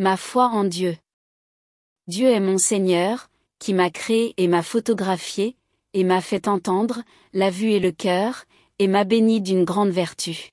Ma foi en Dieu. Dieu est mon Seigneur, qui m'a créé et m'a photographié, et m'a fait entendre, la vue et le cœur, et m'a béni d'une grande vertu.